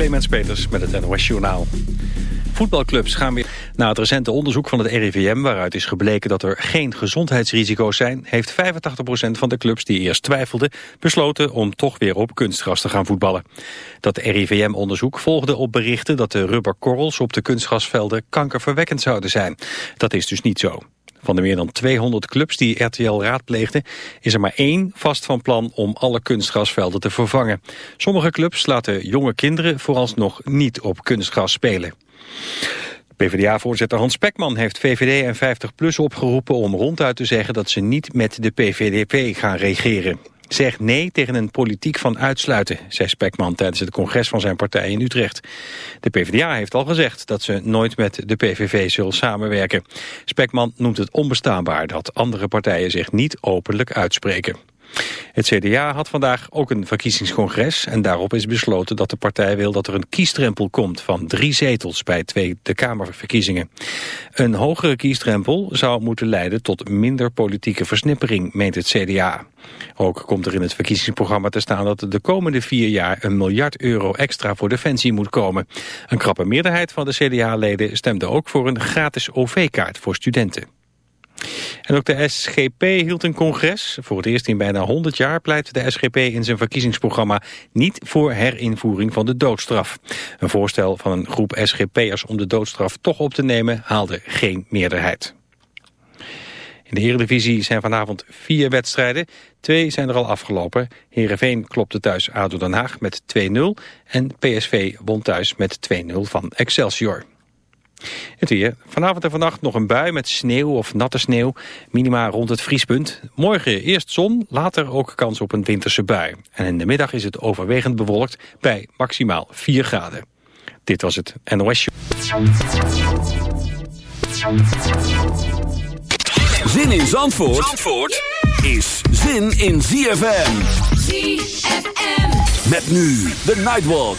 Clemens Peters met het NOS Journaal. Voetbalclubs gaan weer... Na het recente onderzoek van het RIVM, waaruit is gebleken dat er geen gezondheidsrisico's zijn... heeft 85% van de clubs die eerst twijfelden besloten om toch weer op kunstgras te gaan voetballen. Dat RIVM-onderzoek volgde op berichten dat de rubberkorrels op de kunstgrasvelden kankerverwekkend zouden zijn. Dat is dus niet zo. Van de meer dan 200 clubs die RTL raadpleegde is er maar één vast van plan om alle kunstgrasvelden te vervangen. Sommige clubs laten jonge kinderen vooralsnog niet op kunstgras spelen. PvdA-voorzitter Hans Spekman heeft VVD en 50PLUS opgeroepen om ronduit te zeggen dat ze niet met de PVDP gaan regeren. Zeg nee tegen een politiek van uitsluiten, zei Spekman tijdens het congres van zijn partij in Utrecht. De PvdA heeft al gezegd dat ze nooit met de PVV zullen samenwerken. Spekman noemt het onbestaanbaar dat andere partijen zich niet openlijk uitspreken. Het CDA had vandaag ook een verkiezingscongres en daarop is besloten dat de partij wil dat er een kiesdrempel komt van drie zetels bij Tweede Kamerverkiezingen. Een hogere kiesdrempel zou moeten leiden tot minder politieke versnippering, meent het CDA. Ook komt er in het verkiezingsprogramma te staan dat er de komende vier jaar een miljard euro extra voor defensie moet komen. Een krappe meerderheid van de CDA-leden stemde ook voor een gratis OV-kaart voor studenten. En ook de SGP hield een congres. Voor het eerst in bijna 100 jaar pleit de SGP in zijn verkiezingsprogramma niet voor herinvoering van de doodstraf. Een voorstel van een groep SGP'ers om de doodstraf toch op te nemen haalde geen meerderheid. In de Eredivisie zijn vanavond vier wedstrijden. Twee zijn er al afgelopen. Heerenveen klopte thuis ADO Den Haag met 2-0. En PSV won thuis met 2-0 van Excelsior. Het weer. Vanavond en vannacht nog een bui met sneeuw of natte sneeuw. Minima rond het vriespunt. Morgen eerst zon, later ook kans op een winterse bui. En in de middag is het overwegend bewolkt bij maximaal 4 graden. Dit was het NOS Show. Zin in Zandvoort, Zandvoort is zin in ZFM. ZFM. Met nu de Nightwalk.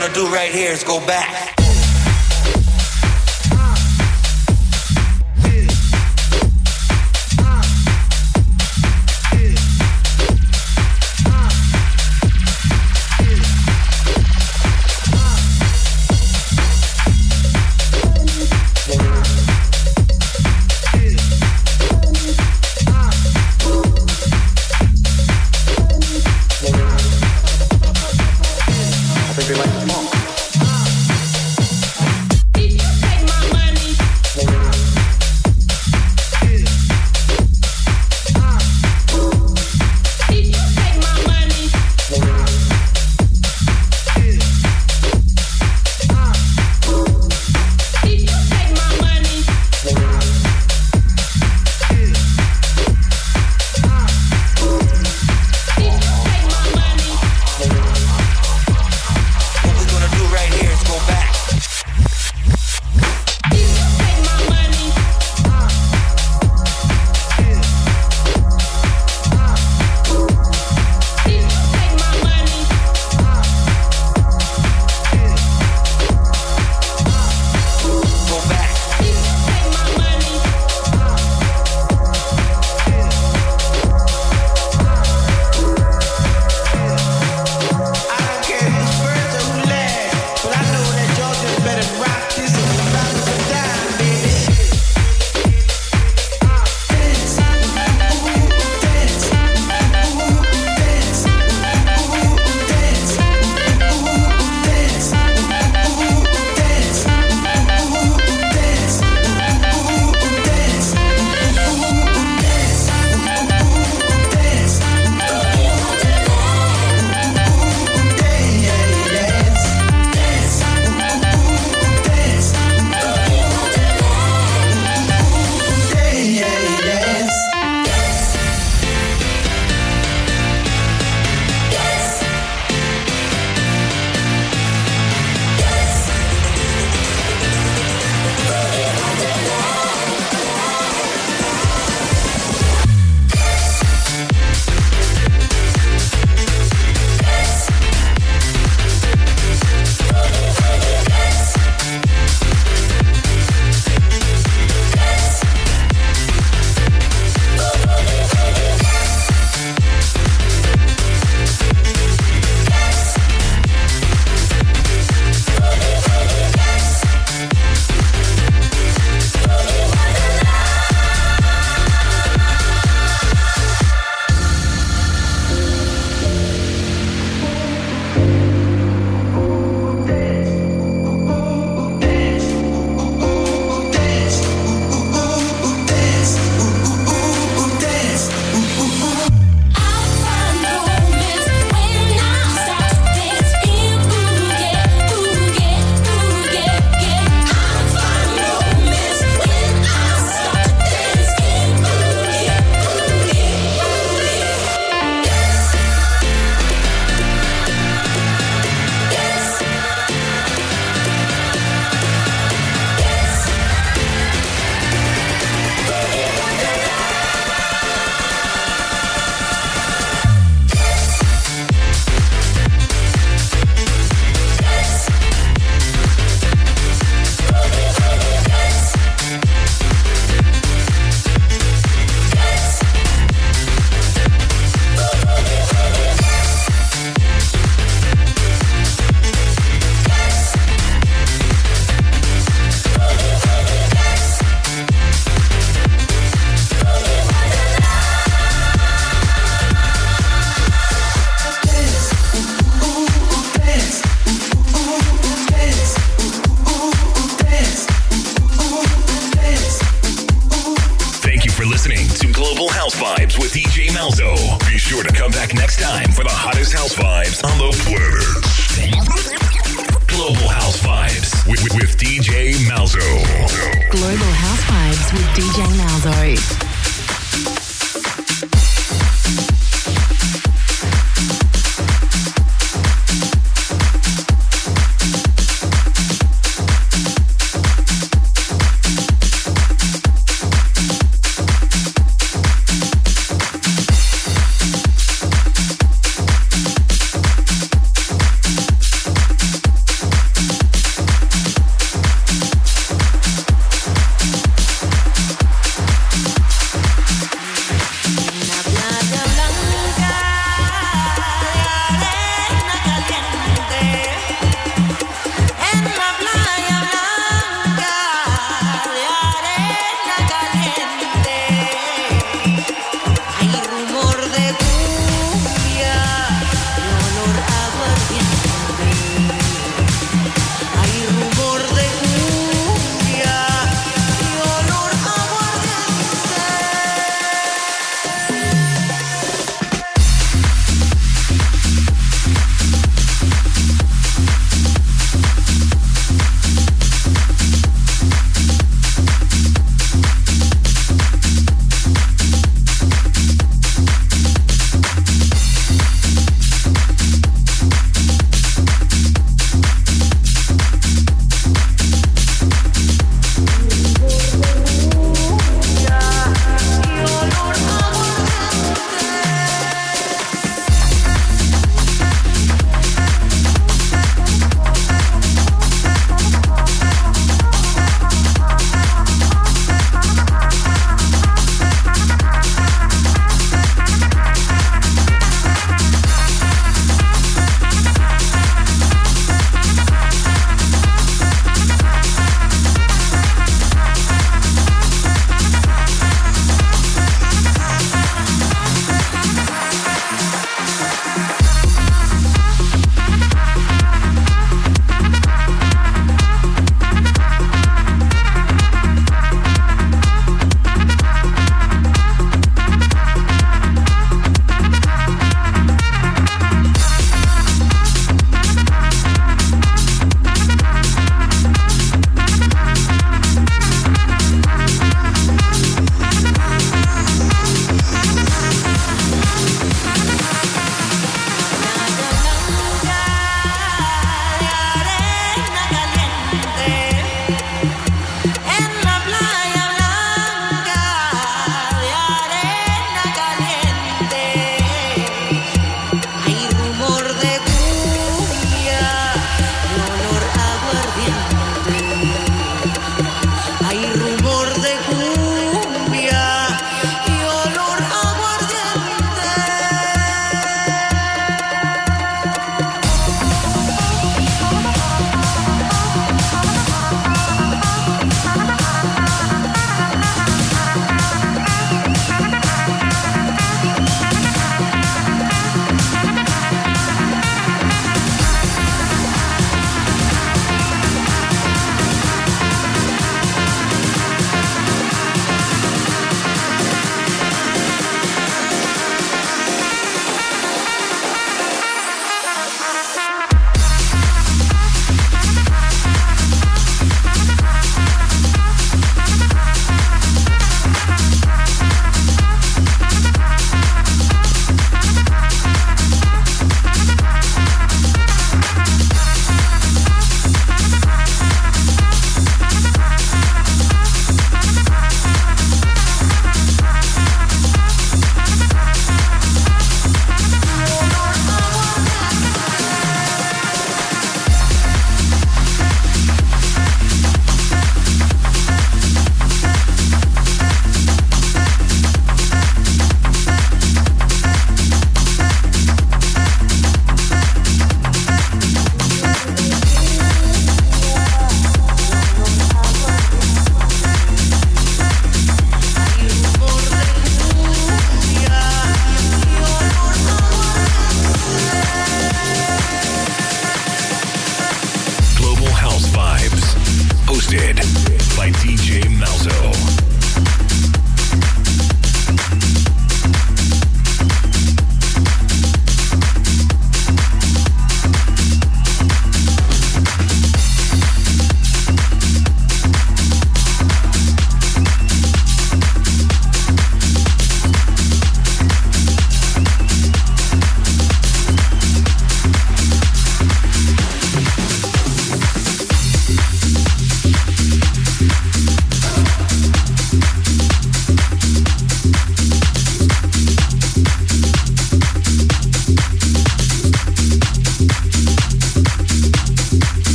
gonna do right here is go back.